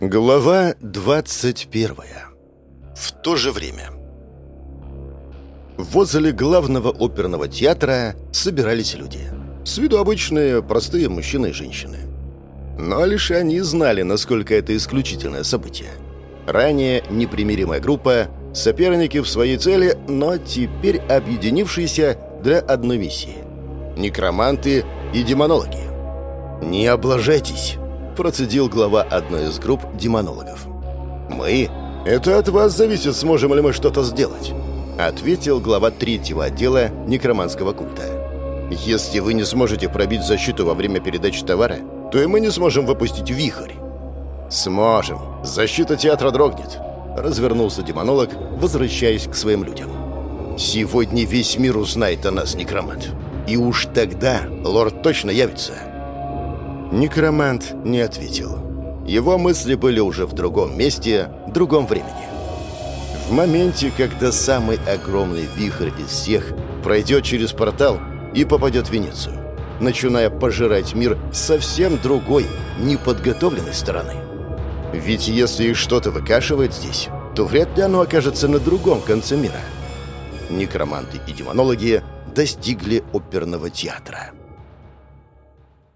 Глава 21. В то же время. Возле главного оперного театра собирались люди. С виду обычные, простые мужчины и женщины. Но лишь они знали, насколько это исключительное событие. Ранее непримиримая группа, соперники в своей цели, но теперь объединившиеся для одной миссии. Некроманты и демонологи. «Не облажайтесь!» Процедил глава одной из групп демонологов. «Мы? Это от вас зависит, сможем ли мы что-то сделать», ответил глава третьего отдела некроманского культа. «Если вы не сможете пробить защиту во время передачи товара, то и мы не сможем выпустить вихрь». «Сможем. Защита театра дрогнет», — развернулся демонолог, возвращаясь к своим людям. «Сегодня весь мир узнает о нас, некромант. И уж тогда лорд точно явится». Некромант не ответил. Его мысли были уже в другом месте, в другом времени. В моменте, когда самый огромный вихрь из всех пройдет через портал и попадет в Венецию, начиная пожирать мир совсем другой, неподготовленной стороны. Ведь если их что-то выкашивает здесь, то вряд ли оно окажется на другом конце мира. Некроманты и демонологи достигли оперного театра.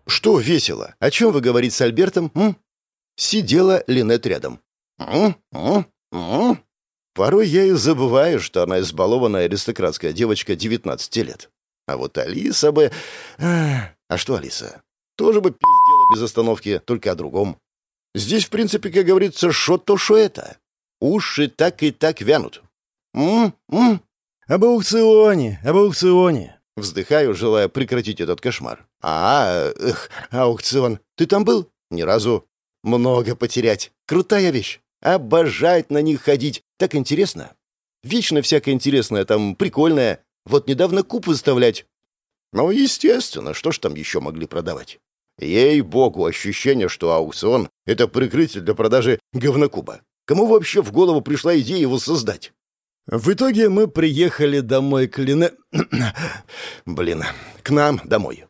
«Что весело? О чем вы говорите с Альбертом, м?» Сидела Линет рядом. «М? М? М?» Порой я и забываю, что она избалованная аристократская девочка 19 лет. А вот Алиса бы... А что Алиса? Тоже бы пиздела без остановки, только о другом. Здесь, в принципе, как говорится, шо то, шо это. Уши так и так вянут. М-м. Об аукционе, об аукционе. Вздыхаю, желая прекратить этот кошмар. «А, эх, аукцион. Ты там был?» «Ни разу. Много потерять. Крутая вещь. Обожать на них ходить. Так интересно. Вечно всякое интересное там, прикольное. Вот недавно куб выставлять». «Ну, естественно. Что ж там еще могли продавать?» Ей-богу, ощущение, что аукцион — это прикрытие для продажи говнокуба. Кому вообще в голову пришла идея его создать? В итоге мы приехали домой к Лине... Блин, к нам домой.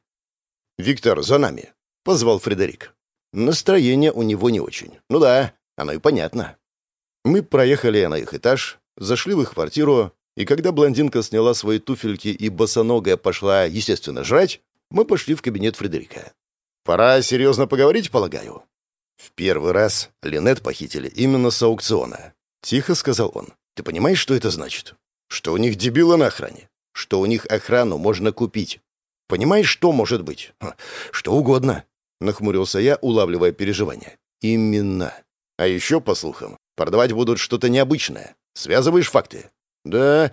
«Виктор, за нами», — позвал Фредерик. Настроение у него не очень. Ну да, оно и понятно. Мы проехали на их этаж, зашли в их квартиру, и когда блондинка сняла свои туфельки и босоногая пошла, естественно, жрать, мы пошли в кабинет Фредерика. «Пора серьезно поговорить, полагаю?» В первый раз Линет похитили именно с аукциона. Тихо сказал он. Ты понимаешь, что это значит? Что у них дебилы на охране. Что у них охрану можно купить. Понимаешь, что может быть? Что угодно. Нахмурился я, улавливая переживания. Именно. А еще, по слухам, продавать будут что-то необычное. Связываешь факты? Да,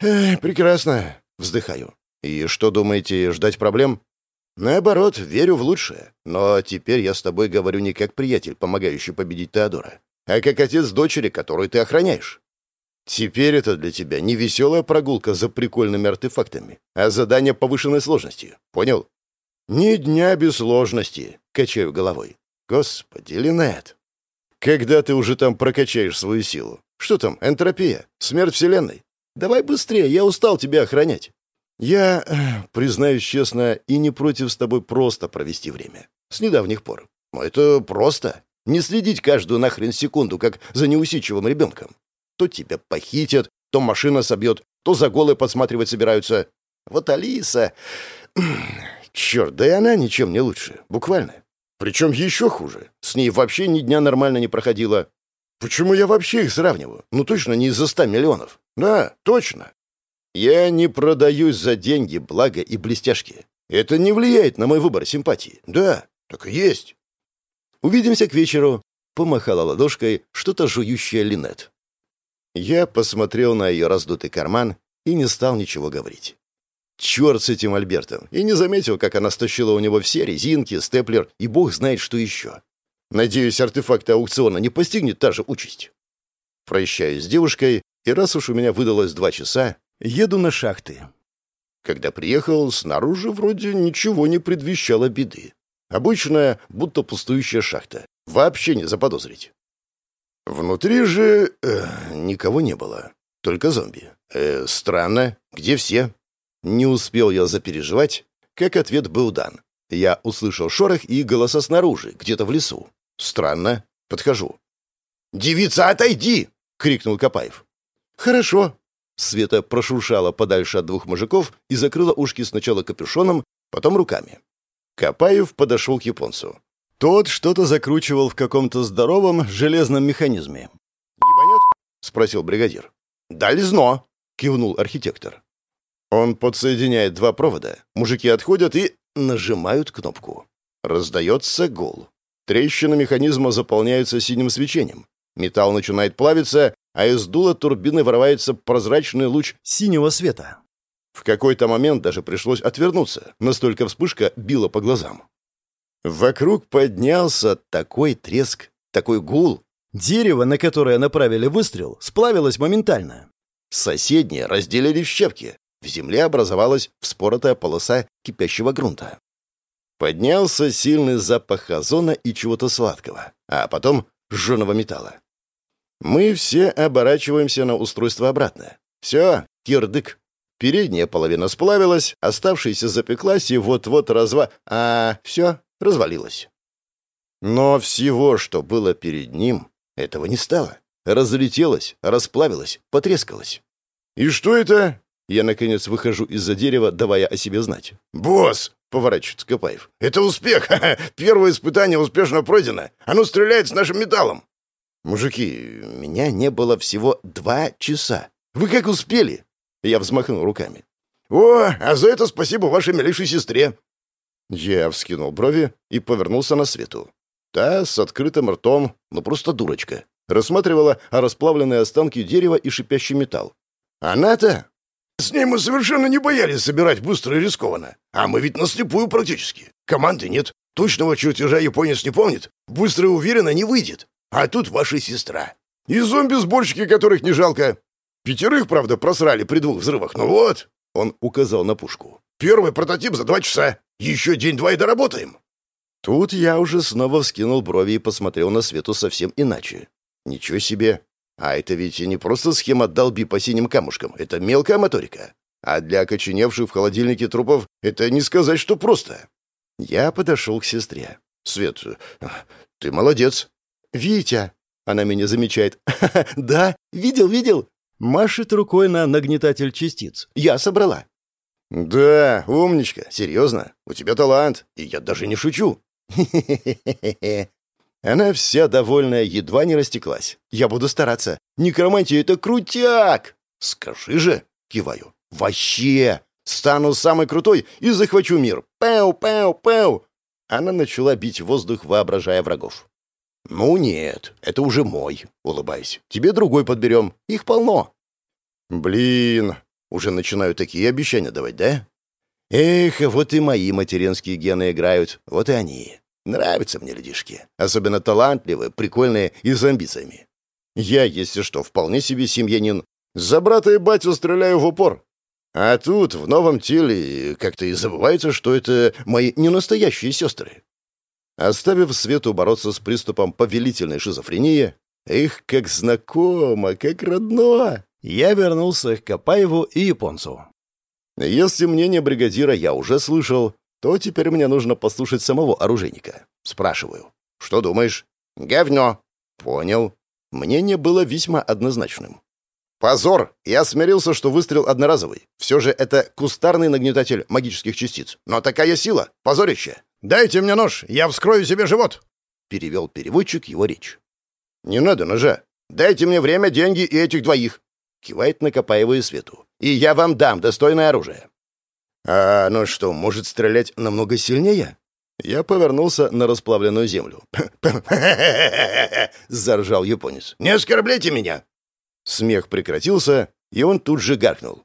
э, прекрасно. Вздыхаю. И что думаете, ждать проблем? Наоборот, верю в лучшее. Но теперь я с тобой говорю не как приятель, помогающий победить Теодора, а как отец дочери, которую ты охраняешь. Теперь это для тебя не веселая прогулка за прикольными артефактами, а задание повышенной сложности. Понял? Ни дня без сложности, качаю головой. Господи, Линет. Когда ты уже там прокачаешь свою силу? Что там, энтропия? Смерть Вселенной? Давай быстрее, я устал тебя охранять. Я, э, признаюсь честно, и не против с тобой просто провести время. С недавних пор. Но это просто. Не следить каждую нахрен секунду, как за неусидчивым ребенком. То тебя похитят, то машина собьет, то за голой подсматривать собираются. Вот Алиса... Черт, да и она ничем не лучше. Буквально. Причем еще хуже. С ней вообще ни дня нормально не проходило. Почему я вообще их сравниваю? Ну точно не из-за ста миллионов. Да, точно. Я не продаюсь за деньги, благо и блестяшки. Это не влияет на мой выбор симпатии. Да, так и есть. Увидимся к вечеру. Помахала ладошкой что-то жующая Линет. Я посмотрел на ее раздутый карман и не стал ничего говорить. Черт с этим Альбертом. И не заметил, как она стащила у него все резинки, степлер и бог знает что еще. Надеюсь, артефакт аукциона не постигнет та же участь. Прощаюсь с девушкой, и раз уж у меня выдалось два часа, еду на шахты. Когда приехал, снаружи вроде ничего не предвещало беды. Обычная, будто пустующая шахта. Вообще не заподозрить. Внутри же э, никого не было. Только зомби. Э, странно. Где все? Не успел я запереживать, как ответ был дан. Я услышал шорох и голоса снаружи, где-то в лесу. Странно. Подхожу. «Девица, отойди!» — крикнул Копаев. «Хорошо». Света прошуршала подальше от двух мужиков и закрыла ушки сначала капюшоном, потом руками. Копаев подошел к японцу. Тот что-то закручивал в каком-то здоровом железном механизме. «Ебанет?» — спросил бригадир. «Дальзно!» — кивнул архитектор. Он подсоединяет два провода, мужики отходят и нажимают кнопку. Раздается гул. Трещины механизма заполняются синим свечением. Металл начинает плавиться, а из дула турбины вырывается прозрачный луч синего света. В какой-то момент даже пришлось отвернуться, настолько вспышка била по глазам. Вокруг поднялся такой треск, такой гул. Дерево, на которое направили выстрел, сплавилось моментально. Соседние разделили в щепки. В земле образовалась вспоротая полоса кипящего грунта. Поднялся сильный запах озона и чего-то сладкого, а потом жженого металла. Мы все оборачиваемся на устройство обратно. Все, кирдык. Передняя половина сплавилась, оставшаяся запеклась и вот-вот разва... А все, развалилась. Но всего, что было перед ним, этого не стало. Разлетелось, расплавилось, потрескалось. «И что это?» Я, наконец, выхожу из-за дерева, давая о себе знать. «Босс!» — поворачивается Копаев. «Это успех! Первое испытание успешно пройдено! Оно стреляет с нашим металлом!» «Мужики, меня не было всего два часа. Вы как успели?» Я взмахнул руками. «О, а за это спасибо вашей милейшей сестре!» Я вскинул брови и повернулся на свету. Та с открытым ртом, ну просто дурочка, рассматривала расплавленные останки дерева и шипящий металл. «Она-то?» «С ней мы совершенно не боялись собирать быстро и рискованно. А мы ведь наслепую практически. Команды нет, точного чертежа японец не помнит, быстро и уверенно не выйдет. А тут ваша сестра. И зомби-сборщики, которых не жалко. Пятерых, правда, просрали при двух взрывах, но вот...» Он указал на пушку. «Первый прототип за два часа. Еще день-два и доработаем». Тут я уже снова вскинул брови и посмотрел на Свету совсем иначе. Ничего себе. А это ведь не просто схема долби по синим камушкам. Это мелкая моторика. А для окоченевших в холодильнике трупов это не сказать, что просто. Я подошел к сестре. «Свет, ты молодец». «Витя!» — она меня замечает. «Да, видел, видел!» Машет рукой на нагнетатель частиц. «Я собрала». «Да, умничка, серьезно. У тебя талант, и я даже не шучу». Она вся довольная, едва не растеклась. «Я буду стараться. Некромантия — это крутяк!» «Скажи же!» — киваю. «Вообще! Стану самой крутой и захвачу мир! Пэу, пэу, пэу!» Она начала бить воздух, воображая врагов. «Ну нет, это уже мой», — улыбаясь. «Тебе другой подберем. Их полно». «Блин, уже начинаю такие обещания давать, да?» «Эх, вот и мои материнские гены играют. Вот и они. Нравятся мне людишки. Особенно талантливые, прикольные и с амбициями. Я, если что, вполне себе семьянин. За брата и батю стреляю в упор. А тут, в новом теле, как-то и забывается, что это мои ненастоящие сестры. Оставив Свету бороться с приступом повелительной шизофрении, их как знакомо, как родно, я вернулся к Копаеву и японцу. Если мнение бригадира я уже слышал, то теперь мне нужно послушать самого оружейника. Спрашиваю. «Что думаешь?» «Говно». «Понял». Мнение было весьма однозначным. «Позор! Я смирился, что выстрел одноразовый. Все же это кустарный нагнетатель магических частиц. Но такая сила! Позорище!» «Дайте мне нож, я вскрою себе живот!» Перевел переводчик его речь. «Не надо ножа. Дайте мне время, деньги и этих двоих!» Кивает на Копаеву и Свету. «И я вам дам достойное оружие!» «А оно что, может стрелять намного сильнее?» Я повернулся на расплавленную землю. Заржал японец. «Не оскорбляйте меня!» Смех прекратился, и он тут же гаркнул.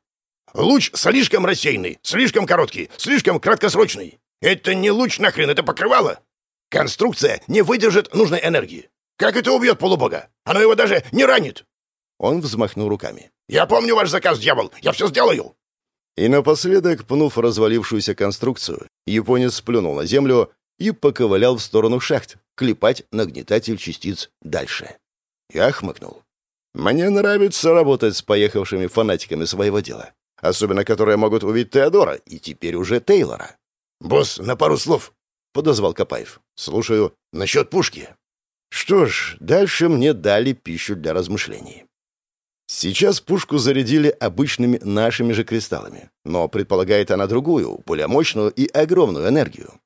«Луч слишком рассеянный, слишком короткий, слишком краткосрочный. Это не луч нахрен, это покрывало. Конструкция не выдержит нужной энергии. Как это убьет полубога? Оно его даже не ранит!» Он взмахнул руками. «Я помню ваш заказ, дьявол! Я все сделаю!» И напоследок, пнув развалившуюся конструкцию, японец сплюнул на землю и поковылял в сторону шахт, клепать нагнетатель частиц дальше. Я хмыкнул. Мне нравится работать с поехавшими фанатиками своего дела, особенно которые могут увидеть Теодора и теперь уже Тейлора. «Босс, на пару слов», — подозвал Копаев. «Слушаю. Насчет пушки». Что ж, дальше мне дали пищу для размышлений. Сейчас пушку зарядили обычными нашими же кристаллами, но предполагает она другую, более мощную и огромную энергию.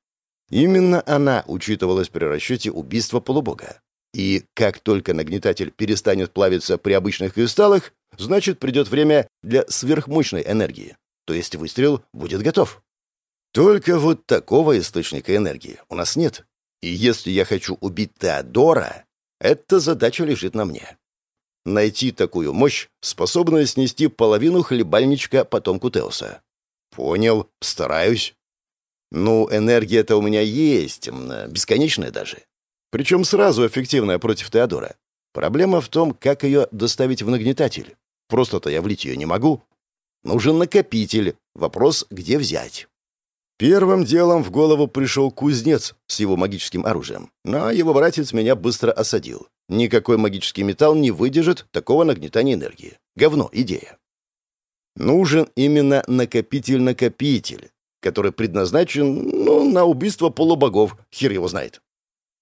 Именно она учитывалась при расчете убийства полубога. И как только нагнетатель перестанет плавиться при обычных кристаллах, значит придет время для сверхмощной энергии, то есть выстрел будет готов. Только вот такого источника энергии у нас нет. И если я хочу убить Теодора, эта задача лежит на мне. Найти такую мощь, способную снести половину хлебальничка потомку Теоса. Понял, стараюсь. Ну, энергия-то у меня есть, бесконечная даже. Причем сразу эффективная против Теодора. Проблема в том, как ее доставить в нагнетатель. Просто-то я влить ее не могу. Нужен накопитель. Вопрос, где взять. Первым делом в голову пришел кузнец с его магическим оружием, но его братец меня быстро осадил. Никакой магический металл не выдержит такого нагнетания энергии. Говно, идея. Нужен именно накопитель-накопитель, который предназначен, ну, на убийство полубогов, хер его знает.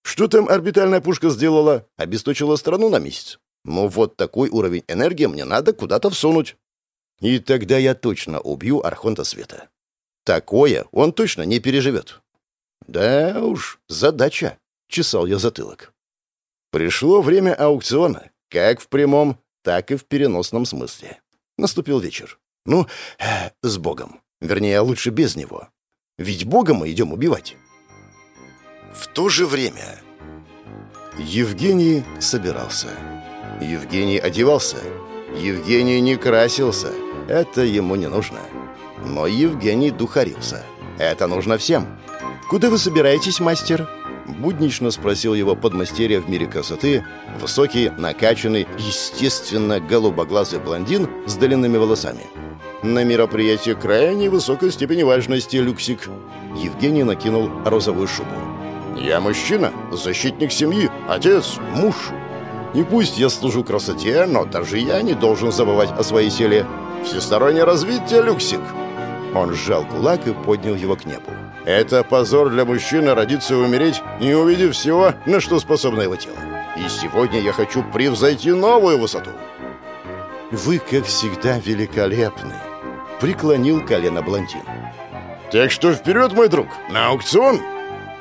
Что там орбитальная пушка сделала? Обесточила страну на месяц. Ну, вот такой уровень энергии мне надо куда-то всунуть. И тогда я точно убью Архонта Света. Такое он точно не переживет. Да уж, задача, чесал я затылок. Пришло время аукциона, как в прямом, так и в переносном смысле. Наступил вечер. Ну, с Богом. Вернее, лучше без него. Ведь Бога мы идем убивать. В то же время Евгений собирался. Евгений одевался. Евгений не красился. Это ему не нужно. Но Евгений духарился. Это нужно всем. «Куда вы собираетесь, мастер?» Буднично спросил его подмастерье в мире красоты, высокий, накачанный, естественно, голубоглазый блондин с длинными волосами. «На мероприятие крайней высокой степени важности, Люксик». Евгений накинул розовую шубу. «Я мужчина, защитник семьи, отец, муж. И пусть я служу красоте, но даже я не должен забывать о своей силе. Всестороннее развитие, Люксик». Он сжал кулак и поднял его к небу. «Это позор для мужчины родиться и умереть, не увидев всего, на что способно его тело. И сегодня я хочу превзойти новую высоту». «Вы, как всегда, великолепны», — преклонил колено блондин. «Так что вперед, мой друг, на аукцион!»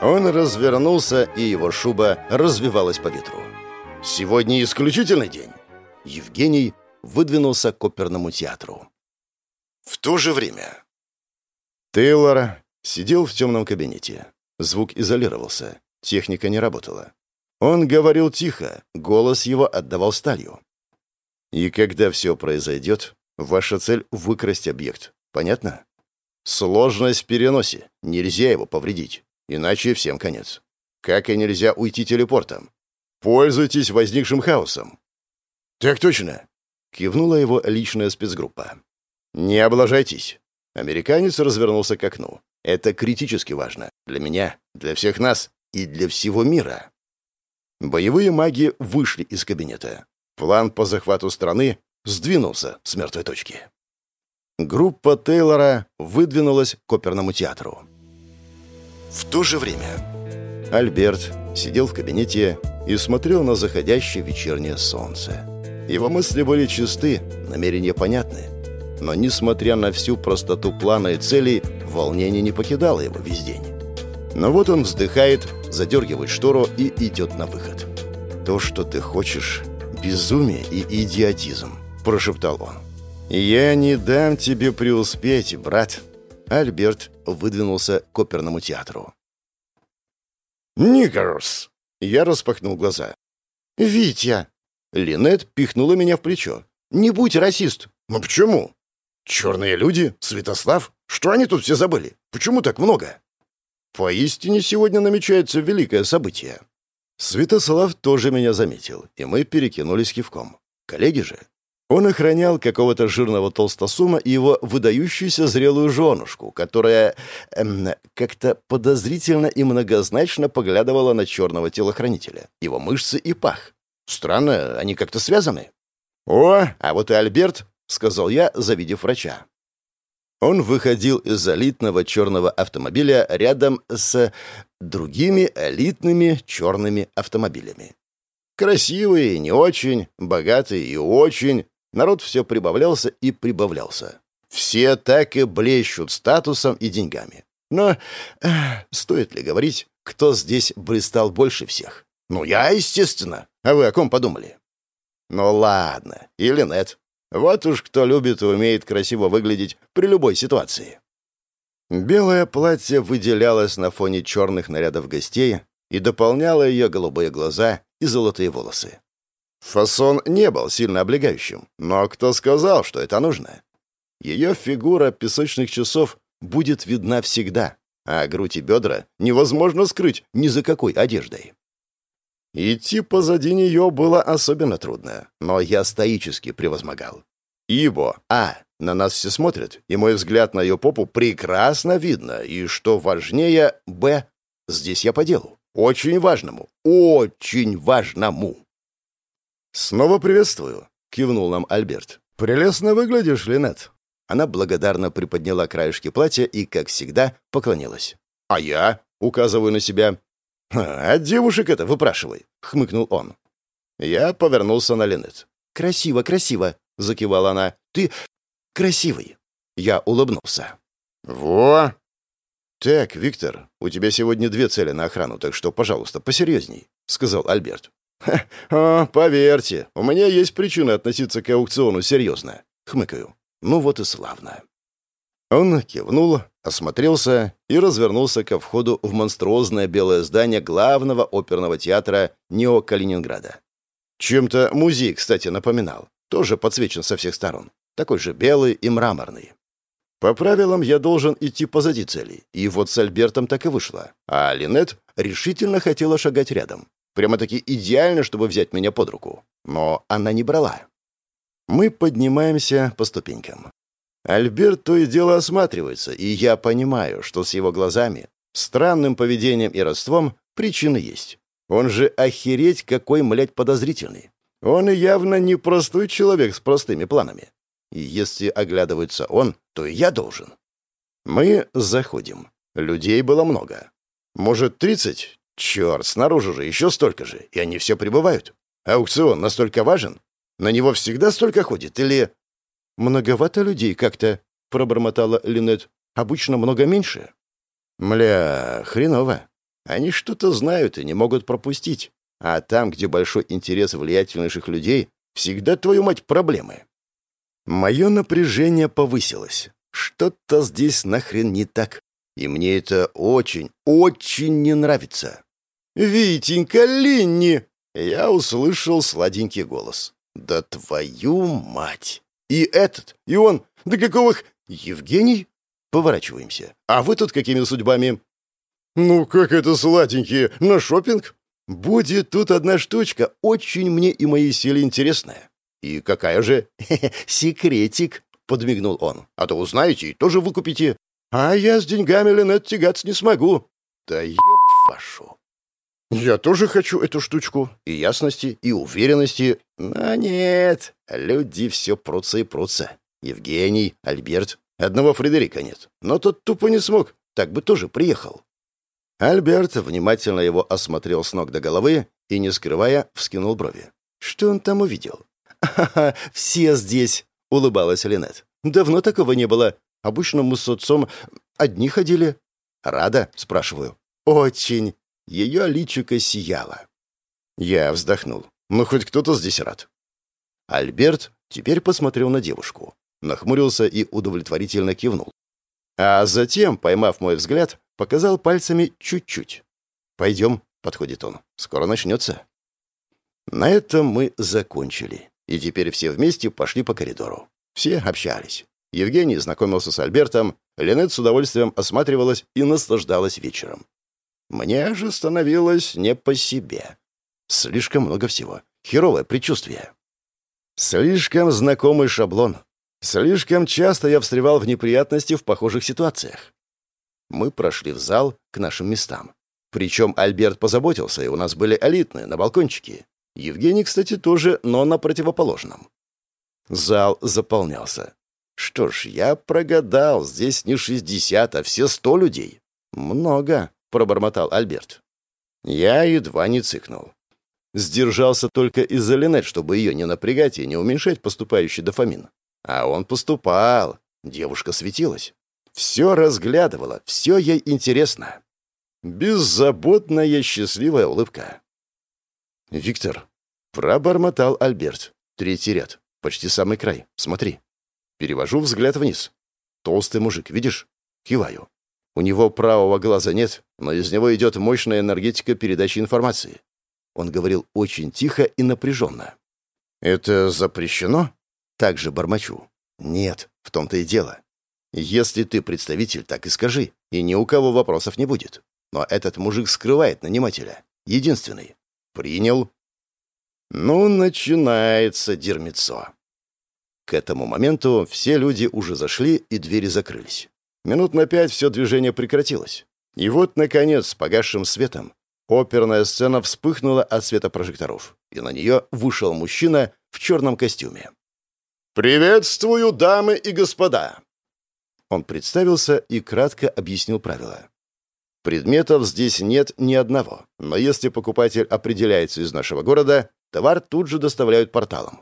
Он развернулся, и его шуба развивалась по ветру. «Сегодня исключительный день!» Евгений выдвинулся к оперному театру. В то же время Тейлор сидел в темном кабинете. Звук изолировался, техника не работала. Он говорил тихо, голос его отдавал сталью. И когда все произойдет, ваша цель — выкрасть объект. Понятно? Сложность в переносе. Нельзя его повредить. Иначе всем конец. Как и нельзя уйти телепортом. Пользуйтесь возникшим хаосом. «Так точно!» — кивнула его личная спецгруппа. «Не облажайтесь. Американец развернулся к окну. «Это критически важно. Для меня, для всех нас и для всего мира». Боевые маги вышли из кабинета. План по захвату страны сдвинулся с мертвой точки. Группа Тейлора выдвинулась к оперному театру. В то же время Альберт сидел в кабинете и смотрел на заходящее вечернее солнце. Его мысли были чисты, намерения понятны. Но, несмотря на всю простоту плана и целей, волнение не покидало его весь день. Но вот он вздыхает, задергивает штору и идет на выход. «То, что ты хочешь, безумие и идиотизм», – прошептал он. «Я не дам тебе преуспеть, брат». Альберт выдвинулся к оперному театру. «Никорус!» Я распахнул глаза. «Витя!» Линет пихнула меня в плечо. «Не будь расист!» «Ну почему?» Черные люди? Святослав? Что они тут все забыли? Почему так много? Поистине сегодня намечается великое событие. Святослав тоже меня заметил, и мы перекинулись кивком. Коллеги же. Он охранял какого-то жирного толстосума и его выдающуюся зрелую женушку, которая эм, как-то подозрительно и многозначно поглядывала на черного телохранителя, его мышцы и пах. Странно, они как-то связаны. О, а вот и Альберт — сказал я, завидев врача. Он выходил из элитного черного автомобиля рядом с другими элитными черными автомобилями. Красивые, не очень, богатые и очень. Народ все прибавлялся и прибавлялся. Все так и блещут статусом и деньгами. Но э, стоит ли говорить, кто здесь блистал больше всех? Ну, я, естественно. А вы о ком подумали? Ну, ладно. Или нет. Вот уж кто любит и умеет красиво выглядеть при любой ситуации. Белое платье выделялось на фоне черных нарядов гостей и дополняло ее голубые глаза и золотые волосы. Фасон не был сильно облегающим, но кто сказал, что это нужно? Ее фигура песочных часов будет видна всегда, а грудь и бедра невозможно скрыть ни за какой одеждой. Идти позади нее было особенно трудно, но я стоически превозмогал. Ибо, а, на нас все смотрят, и мой взгляд на ее попу прекрасно видно, и, что важнее, б, здесь я по делу. Очень важному, очень важному. «Снова приветствую», — кивнул нам Альберт. «Прелестно выглядишь, Линет». Она благодарно приподняла краешки платья и, как всегда, поклонилась. «А я?» — указываю на себя. «А девушек это выпрашивай», — хмыкнул он. Я повернулся на Линет. «Красиво, красиво», — закивала она. «Ты красивый». Я улыбнулся. «Во!» «Так, Виктор, у тебя сегодня две цели на охрану, так что, пожалуйста, посерьезней», — сказал Альберт. «Ха, о, поверьте, у меня есть причина относиться к аукциону серьезно», — хмыкаю. Ну вот и славно. Он кивнул, осмотрелся и развернулся ко входу в монструозное белое здание главного оперного театра Нео-Калининграда. Чем-то музей, кстати, напоминал. Тоже подсвечен со всех сторон. Такой же белый и мраморный. По правилам я должен идти позади цели, и вот с Альбертом так и вышло. А Линет решительно хотела шагать рядом. Прямо-таки идеально, чтобы взять меня под руку. Но она не брала. Мы поднимаемся по ступенькам. Альберт то и дело осматривается, и я понимаю, что с его глазами, странным поведением и родством причины есть. Он же охереть какой, млядь, подозрительный. Он явно не простой человек с простыми планами. И если оглядывается он, то и я должен. Мы заходим. Людей было много. Может, тридцать? Черт, снаружи же еще столько же, и они все прибывают. Аукцион настолько важен? На него всегда столько ходит? Или...» «Многовато людей как-то», — пробормотала Линет. «Обычно много меньше». «Мля, хреново. Они что-то знают и не могут пропустить. А там, где большой интерес влиятельнейших людей, всегда, твою мать, проблемы». Мое напряжение повысилось. Что-то здесь нахрен не так. И мне это очень, очень не нравится. «Витенька, Линни!» Я услышал сладенький голос. Да твою мать! И этот, и он, да какого... Евгений? Поворачиваемся. А вы тут какими судьбами? Ну, как это сладенькие, на шопинг? Будет тут одна штучка, очень мне и моей силе интересная. И какая же? Секретик, подмигнул он. А то узнаете и тоже выкупите. А я с деньгами, Ленет, тягаться не смогу. Да ёб вашу. «Я тоже хочу эту штучку. И ясности, и уверенности. Но нет, люди все прутся и прутся. Евгений, Альберт. Одного Фредерика нет. Но тот тупо не смог. Так бы тоже приехал». Альберт внимательно его осмотрел с ног до головы и, не скрывая, вскинул брови. «Что он там увидел?» «Ха-ха, все здесь!» — улыбалась Линет. «Давно такого не было. Обычно мы с отцом одни ходили». «Рада?» — спрашиваю. «Очень!» Ее личико сияло. Я вздохнул. Ну, хоть кто-то здесь рад. Альберт теперь посмотрел на девушку, нахмурился и удовлетворительно кивнул. А затем, поймав мой взгляд, показал пальцами чуть-чуть. «Пойдем», — подходит он, — «скоро начнется». На этом мы закончили, и теперь все вместе пошли по коридору. Все общались. Евгений знакомился с Альбертом, Ленет с удовольствием осматривалась и наслаждалась вечером. Мне же становилось не по себе. Слишком много всего. Херовое предчувствие. Слишком знакомый шаблон. Слишком часто я встревал в неприятности в похожих ситуациях. Мы прошли в зал к нашим местам. Причем Альберт позаботился, и у нас были элитные, на балкончике. Евгений, кстати, тоже, но на противоположном. Зал заполнялся. Что ж, я прогадал, здесь не 60, а все 100 людей. Много. — пробормотал Альберт. Я едва не цыкнул. Сдержался только из-за Линет, чтобы ее не напрягать и не уменьшать поступающий дофамин. А он поступал. Девушка светилась. Все разглядывала, все ей интересно. Беззаботная счастливая улыбка. «Виктор», — пробормотал Альберт. Третий ряд, почти самый край. Смотри. Перевожу взгляд вниз. Толстый мужик, видишь? Киваю. У него правого глаза нет, но из него идет мощная энергетика передачи информации. Он говорил очень тихо и напряженно. «Это запрещено?» Также бормочу. «Нет, в том-то и дело. Если ты представитель, так и скажи, и ни у кого вопросов не будет. Но этот мужик скрывает нанимателя. Единственный. Принял?» «Ну, начинается дерьмецо». К этому моменту все люди уже зашли, и двери закрылись. Минут на пять все движение прекратилось. И вот, наконец, с погасшим светом, оперная сцена вспыхнула от света прожекторов, и на нее вышел мужчина в черном костюме. «Приветствую, дамы и господа!» Он представился и кратко объяснил правила. Предметов здесь нет ни одного, но если покупатель определяется из нашего города, товар тут же доставляют порталом.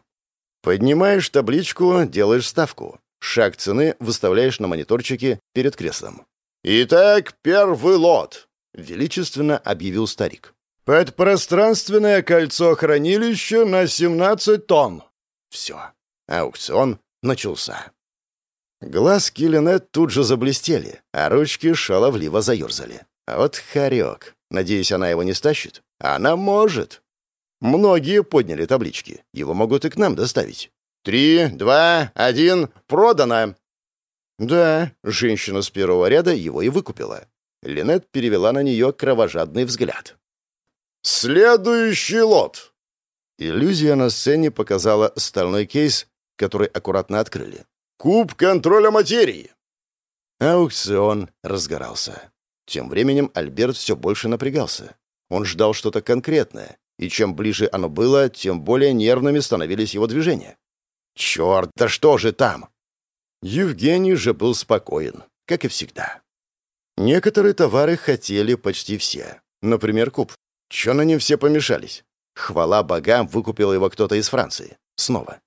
Поднимаешь табличку, делаешь ставку. Шаг цены выставляешь на мониторчике перед креслом. «Итак, первый лот», — величественно объявил старик. «Подпространственное кольцо хранилища на 17 тонн». Все. Аукцион начался. Глазки Линет тут же заблестели, а ручки шаловливо заерзали. Вот хорек. Надеюсь, она его не стащит? Она может. Многие подняли таблички. Его могут и к нам доставить. «Три, два, один, продано!» Да, женщина с первого ряда его и выкупила. Линет перевела на нее кровожадный взгляд. «Следующий лот!» Иллюзия на сцене показала стальной кейс, который аккуратно открыли. «Куб контроля материи!» Аукцион разгорался. Тем временем Альберт все больше напрягался. Он ждал что-то конкретное, и чем ближе оно было, тем более нервными становились его движения. «Черт, да что же там?» Евгений же был спокоен, как и всегда. Некоторые товары хотели почти все. Например, куб. Чё на нем все помешались? Хвала богам, выкупил его кто-то из Франции. Снова.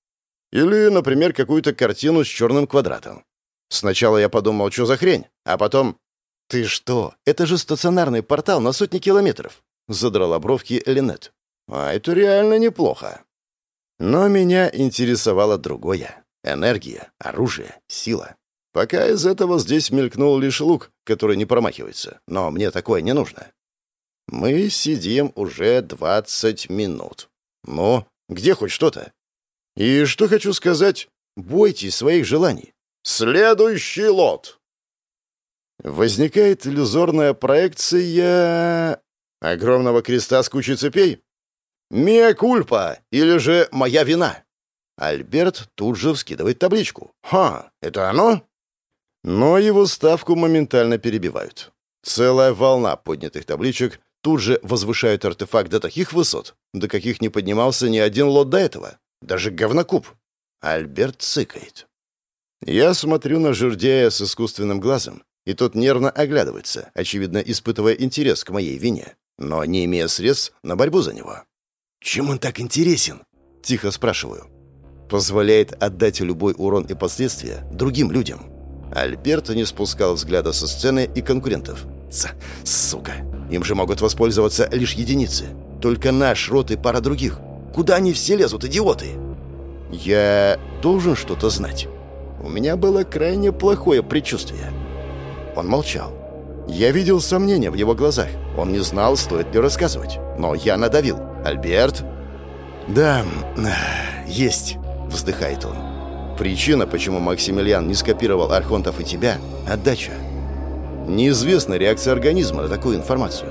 Или, например, какую-то картину с черным квадратом. Сначала я подумал, что за хрень, а потом... «Ты что? Это же стационарный портал на сотни километров!» Задрала бровки Линет. «А это реально неплохо. Но меня интересовало другое. Энергия, оружие, сила. Пока из этого здесь мелькнул лишь лук, который не промахивается. Но мне такое не нужно. Мы сидим уже двадцать минут. Ну, где хоть что-то? И что хочу сказать, бойтесь своих желаний. Следующий лот. Возникает иллюзорная проекция огромного креста с кучей цепей. «Мия кульпа» или же «Моя вина». Альберт тут же вскидывает табличку. «Ха, это оно?» Но его ставку моментально перебивают. Целая волна поднятых табличек тут же возвышают артефакт до таких высот, до каких не поднимался ни один лот до этого. Даже говнокуб. Альберт цыкает. Я смотрю на жердяя с искусственным глазом, и тот нервно оглядывается, очевидно, испытывая интерес к моей вине, но не имея средств на борьбу за него. «Чем он так интересен?» — тихо спрашиваю. «Позволяет отдать любой урон и последствия другим людям». Альберт не спускал взгляда со сцены и конкурентов. С «Сука! Им же могут воспользоваться лишь единицы. Только наш род и пара других. Куда они все лезут, идиоты?» «Я должен что-то знать. У меня было крайне плохое предчувствие». Он молчал. Я видел сомнения в его глазах. Он не знал, стоит ли рассказывать. Но я надавил. «Альберт?» «Да, есть», — вздыхает он. «Причина, почему Максимилиан не скопировал Архонтов и тебя — отдача. Неизвестна реакция организма на такую информацию.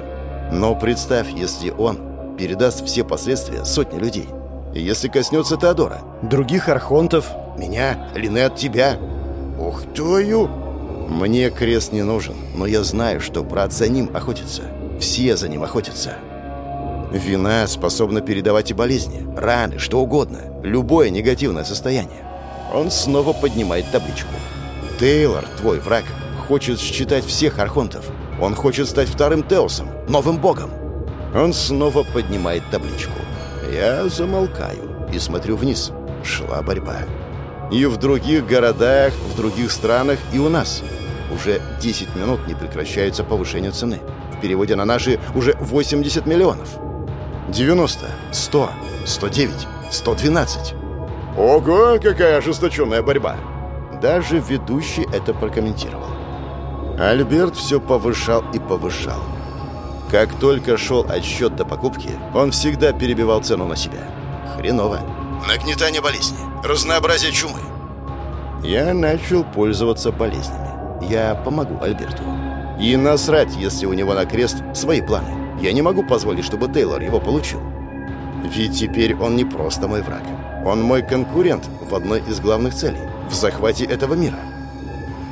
Но представь, если он передаст все последствия сотни людей. Если коснется Теодора, других Архонтов, меня, Линет, тебя. Ух твою! Мне крест не нужен, но я знаю, что брат за ним охотится. Все за ним охотятся. Вина способна передавать и болезни, раны, что угодно, любое негативное состояние. Он снова поднимает табличку. Тейлор, твой враг, хочет считать всех архонтов. Он хочет стать вторым Теосом, новым богом. Он снова поднимает табличку. Я замолкаю и смотрю вниз. Шла борьба. И в других городах, в других странах, и у нас. Уже 10 минут не прекращается повышение цены. В переводе на наши уже 80 миллионов. 90, 100, 109, 112. Ого, какая ожесточенная борьба! Даже ведущий это прокомментировал. Альберт все повышал и повышал. Как только шел отсчет до покупки, он всегда перебивал цену на себя. Хреново. Нагнетание болезни, разнообразие чумы. Я начал пользоваться болезнями. Я помогу Альберту. И насрать, если у него на крест свои планы. Я не могу позволить, чтобы Тейлор его получил. Ведь теперь он не просто мой враг. Он мой конкурент в одной из главных целей – в захвате этого мира.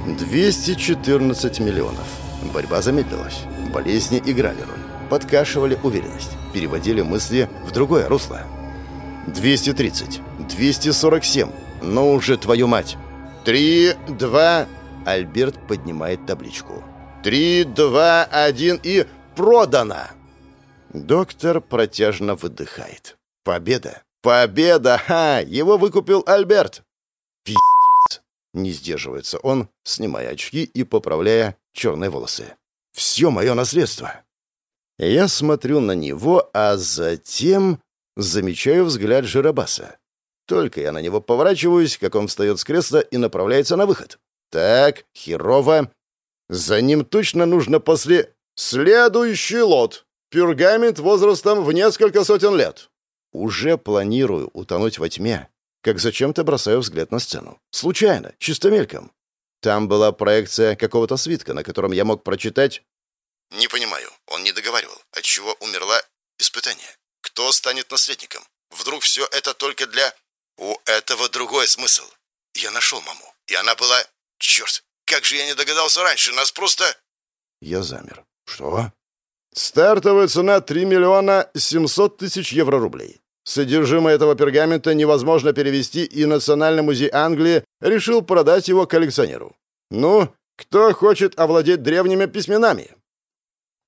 214 миллионов. Борьба замедлилась. Болезни играли роль. Подкашивали уверенность. Переводили мысли в другое русло. 230. 247. Ну уже, твою мать. Три, два... Альберт поднимает табличку. Три, два, один и... Продано! Доктор протяжно выдыхает. Победа! Победа! Ха! Его выкупил Альберт! Пиздец! Не сдерживается он, снимая очки и поправляя черные волосы. Все мое наследство! Я смотрю на него, а затем замечаю взгляд Жиробаса. Только я на него поворачиваюсь, как он встает с кресла и направляется на выход. Так, херово. За ним точно нужно после... Следующий лот. Пергамент возрастом в несколько сотен лет. Уже планирую утонуть во тьме, как зачем-то бросаю взгляд на сцену. Случайно, чисто мельком. Там была проекция какого-то свитка, на котором я мог прочитать... Не понимаю, он не договаривал, от чего умерла испытание. Кто станет наследником? Вдруг все это только для... У этого другой смысл. Я нашел маму, и она была... Черт, как же я не догадался раньше, нас просто... Я замер. Что? Стартовая цена 3 миллиона 700 тысяч евро-рублей. Содержимое этого пергамента невозможно перевести, и Национальный музей Англии решил продать его коллекционеру. Ну, кто хочет овладеть древними письменами?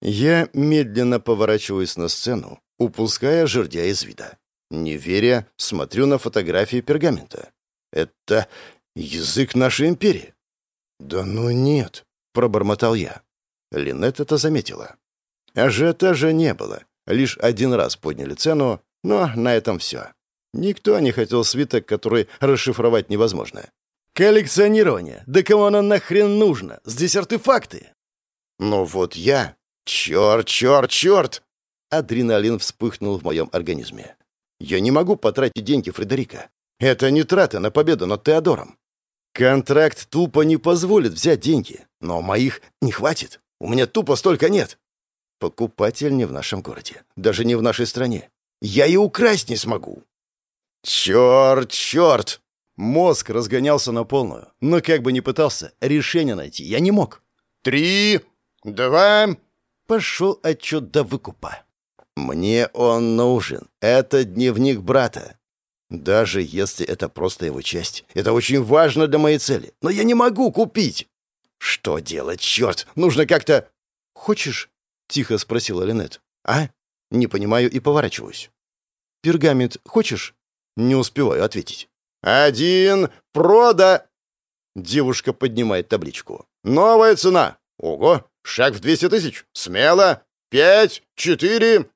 Я медленно поворачиваюсь на сцену, упуская жердя из вида. Не веря, смотрю на фотографии пергамента. Это язык нашей империи. «Да ну нет», — пробормотал я. Линет это заметила. Ажиотажа не было. Лишь один раз подняли цену, но на этом все. Никто не хотел свиток, который расшифровать невозможно. Коллекционирование. Да кому оно нахрен нужно? Здесь артефакты. Но вот я... Черт, черт, черт! Адреналин вспыхнул в моем организме. Я не могу потратить деньги Фредерика. Это не трата на победу над Теодором. Контракт тупо не позволит взять деньги, но моих не хватит. У меня тупо столько нет. Покупатель не в нашем городе, даже не в нашей стране. Я и украсть не смогу. Черт, черт! Мозг разгонялся на полную, но как бы ни пытался, решение найти я не мог. Три, два... Пошел отчет до выкупа. Мне он нужен. Это дневник брата. Даже если это просто его часть. Это очень важно для моей цели. Но я не могу купить. Что делать, черт? Нужно как-то... Хочешь Тихо спросила Линет. «А?» Не понимаю и поворачиваюсь. «Пергамент хочешь?» Не успеваю ответить. «Один прода...» Девушка поднимает табличку. «Новая цена! Ого! Шаг в двести тысяч! Смело! Пять! Четыре!»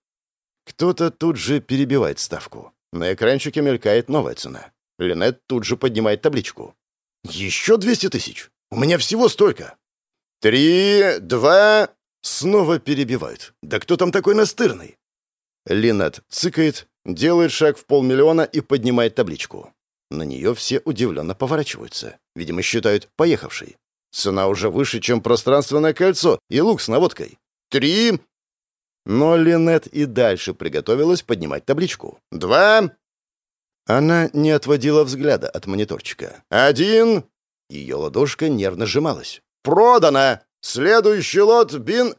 Кто-то тут же перебивает ставку. На экранчике мелькает новая цена. Линет тут же поднимает табличку. «Еще двести тысяч! У меня всего столько!» «Три, два...» Снова перебивают. Да кто там такой настырный? Линет цыкает, делает шаг в полмиллиона и поднимает табличку. На нее все удивленно поворачиваются. Видимо, считают поехавшей. Цена уже выше, чем пространственное кольцо и лук с наводкой. Три. Но Линет и дальше приготовилась поднимать табличку. Два. Она не отводила взгляда от мониторчика. Один. Ее ладошка нервно сжималась. «Продано! Следующий лот бин...»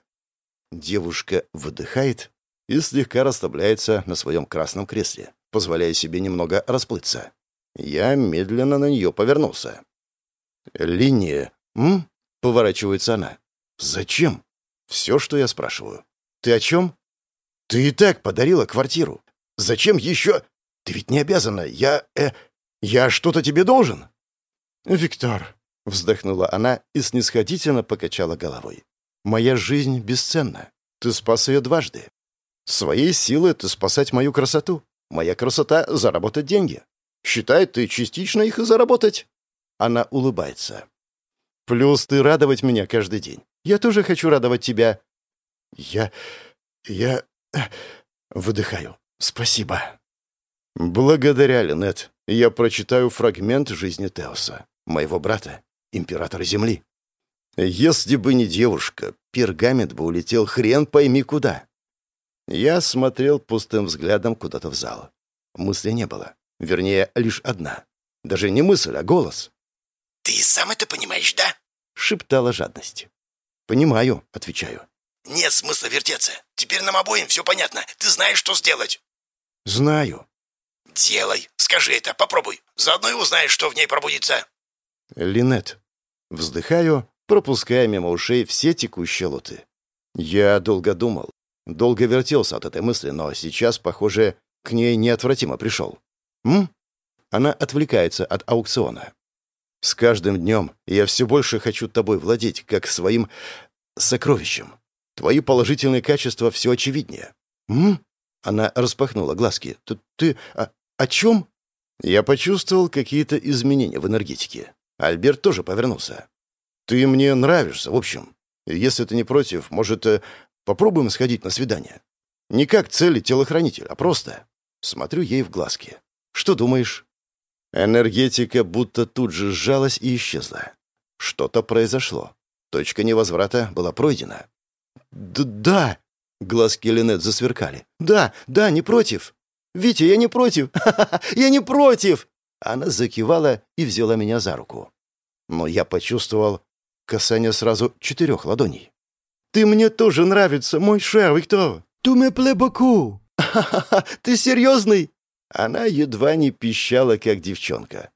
Девушка выдыхает и слегка расслабляется на своем красном кресле, позволяя себе немного расплыться. Я медленно на нее повернулся. «Линия, м?» — поворачивается она. «Зачем?» «Все, что я спрашиваю. Ты о чем?» «Ты и так подарила квартиру. Зачем еще? Ты ведь не обязана. Я... Э, я что-то тебе должен?» «Виктор», — вздохнула она и снисходительно покачала головой. «Моя жизнь бесценна. Ты спас ее дважды. Своей силой ты спасать мою красоту. Моя красота — заработать деньги. Считай, ты частично их и заработать». Она улыбается. «Плюс ты радовать меня каждый день. Я тоже хочу радовать тебя». «Я... я...» Выдыхаю. «Спасибо». «Благодаря, Линет, я прочитаю фрагмент жизни Теоса, моего брата, императора Земли. Если бы не девушка, пергамент бы улетел хрен пойми куда. Я смотрел пустым взглядом куда-то в зал. Мысли не было. Вернее, лишь одна. Даже не мысль, а голос. «Ты сам это понимаешь, да?» — шептала жадность. «Понимаю», — отвечаю. «Нет смысла вертеться. Теперь нам обоим все понятно. Ты знаешь, что сделать». «Знаю». «Делай. Скажи это. Попробуй. Заодно и узнаешь, что в ней пробудится». «Линет». Вздыхаю, пропуская мимо ушей все текущие лоты. Я долго думал, долго вертелся от этой мысли, но сейчас, похоже, к ней неотвратимо пришел. «М?» Она отвлекается от аукциона. «С каждым днем я все больше хочу тобой владеть, как своим сокровищем. Твои положительные качества все очевиднее». «М?» Она распахнула глазки. «Ты... ты... о, о чем?» Я почувствовал какие-то изменения в энергетике. Альберт тоже повернулся. «Ты мне нравишься, в общем. Если ты не против, может, э, попробуем сходить на свидание? Не как цель телохранитель, а просто...» Смотрю ей в глазки. «Что думаешь?» Энергетика будто тут же сжалась и исчезла. Что-то произошло. Точка невозврата была пройдена. Д «Да!» — глазки Линет засверкали. «Да, да, не против!» «Витя, я не против! Я не против!» Она закивала и взяла меня за руку. Но я почувствовал касание сразу четырех ладоней. «Ты мне тоже нравится, мой шер, Виктор! Ту ме пле боку! Ты серьезный?» Она едва не пищала, как девчонка.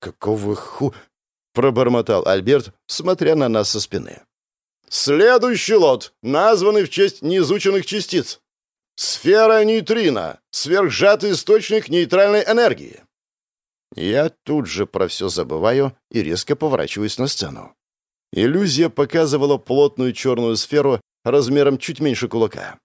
«Какого ху...» — пробормотал Альберт, смотря на нас со спины. «Следующий лот, названный в честь неизученных частиц. Сфера нейтрино, сверхсжатый источник нейтральной энергии. Я тут же про все забываю и резко поворачиваюсь на сцену. Иллюзия показывала плотную черную сферу размером чуть меньше кулака.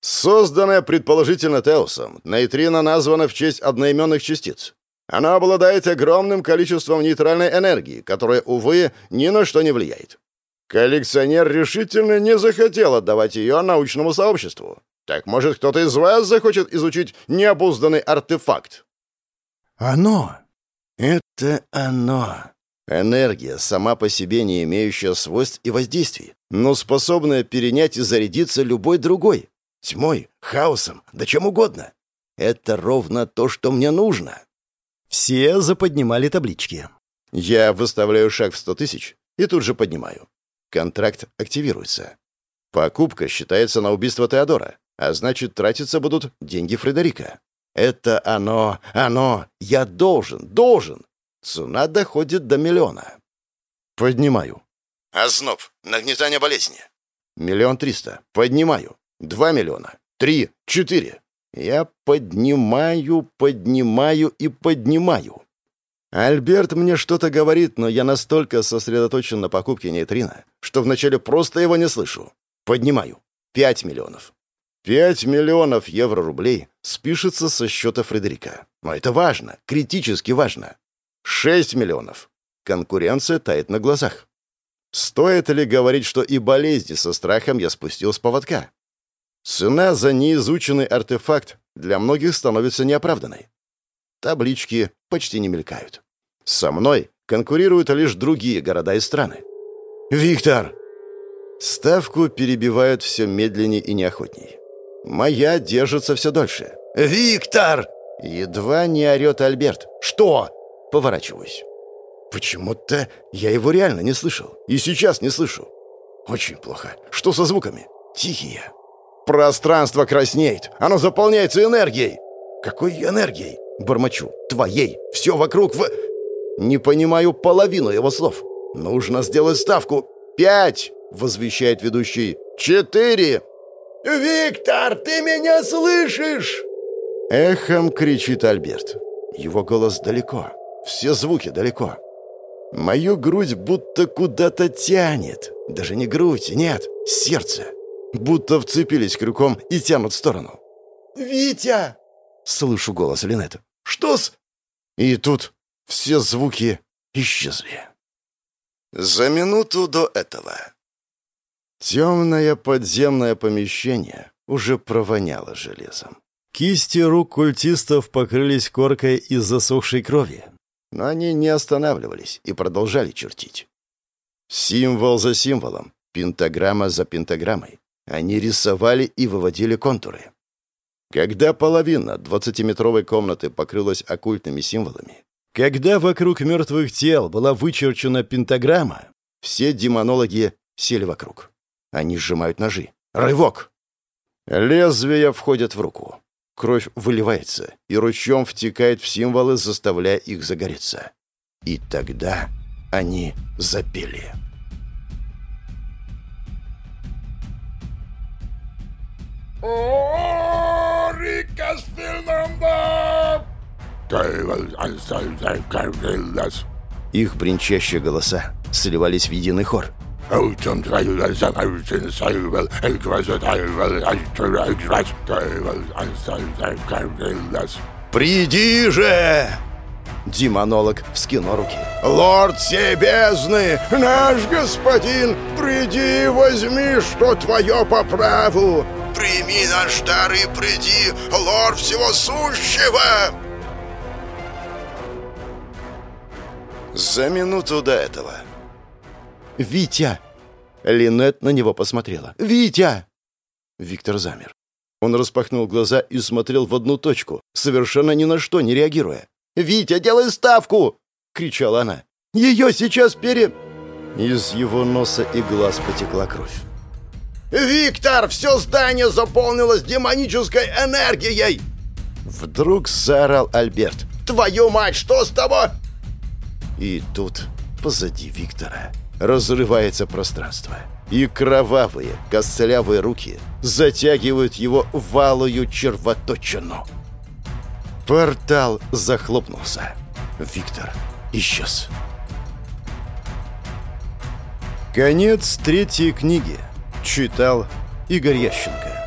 Созданная предположительно Теосом, нейтрино названа в честь одноименных частиц. Она обладает огромным количеством нейтральной энергии, которая, увы, ни на что не влияет. Коллекционер решительно не захотел отдавать ее научному сообществу, так, может, кто-то из вас захочет изучить необузданный артефакт?» «Оно! Это оно!» Энергия, сама по себе не имеющая свойств и воздействий, но способная перенять и зарядиться любой другой. Тьмой, хаосом, да чем угодно. Это ровно то, что мне нужно. Все заподнимали таблички. Я выставляю шаг в сто тысяч и тут же поднимаю. Контракт активируется. Покупка считается на убийство Теодора. А значит, тратиться будут деньги Фредерика. Это оно, оно, я должен, должен. Цена доходит до миллиона. Поднимаю. Озноб, нагнетание болезни. Миллион триста. Поднимаю. Два миллиона. Три, четыре. Я поднимаю, поднимаю и поднимаю. Альберт мне что-то говорит, но я настолько сосредоточен на покупке нейтрина, что вначале просто его не слышу. Поднимаю. Пять миллионов. Пять миллионов евро-рублей спишется со счета Фредерика. Но это важно, критически важно. Шесть миллионов. Конкуренция тает на глазах. Стоит ли говорить, что и болезни со страхом я спустил с поводка? Цена за неизученный артефакт для многих становится неоправданной. Таблички почти не мелькают. Со мной конкурируют лишь другие города и страны. «Виктор!» Ставку перебивают все медленнее и неохотней. Моя держится все дольше. «Виктор!» Едва не орет Альберт. «Что?» Поворачиваюсь. Почему-то я его реально не слышал. И сейчас не слышу. Очень плохо. Что со звуками? Тихие. Пространство краснеет. Оно заполняется энергией. Какой энергией? Бормочу. Твоей. Все вокруг в... Не понимаю половину его слов. Нужно сделать ставку. Пять, возвещает ведущий. Четыре. «Виктор, ты меня слышишь?» Эхом кричит Альберт. Его голос далеко. Все звуки далеко. Мою грудь будто куда-то тянет. Даже не грудь, нет, сердце. Будто вцепились крюком и тянут в сторону. «Витя!» — слышу голос Линет. «Что с...» И тут все звуки исчезли. За минуту до этого. Темное подземное помещение уже провоняло железом. Кисти рук культистов покрылись коркой из засохшей крови, но они не останавливались и продолжали чертить. Символ за символом, пентаграмма за пентаграммой. Они рисовали и выводили контуры. Когда половина двадцатиметровой комнаты покрылась оккультными символами, когда вокруг мертвых тел была вычерчена пентаграмма, все демонологи сели вокруг. Они сжимают ножи. Рывок! Лезвия входят в руку. Кровь выливается и ручьем втекает в символы, заставляя их загореться. И тогда они запели. Их бренчащие голоса сливались в единый хор. «Приди же!» Демонолог вскинул руки. «Лорд Себезны, наш господин, приди и возьми, что твое по праву! Прими наш дар и приди, лорд всего сущего!» За минуту до этого «Витя!» Линет на него посмотрела. «Витя!» Виктор замер. Он распахнул глаза и смотрел в одну точку, совершенно ни на что не реагируя. «Витя, делай ставку!» — кричала она. «Ее сейчас пере...» Из его носа и глаз потекла кровь. «Виктор, все здание заполнилось демонической энергией!» Вдруг заорал Альберт. «Твою мать, что с тобой?» И тут, позади Виктора, разрывается пространство, и кровавые, костлявые руки затягивают его валую червоточину. Портал захлопнулся. Виктор исчез. Конец третьей книги. Читал Игорь Ященко.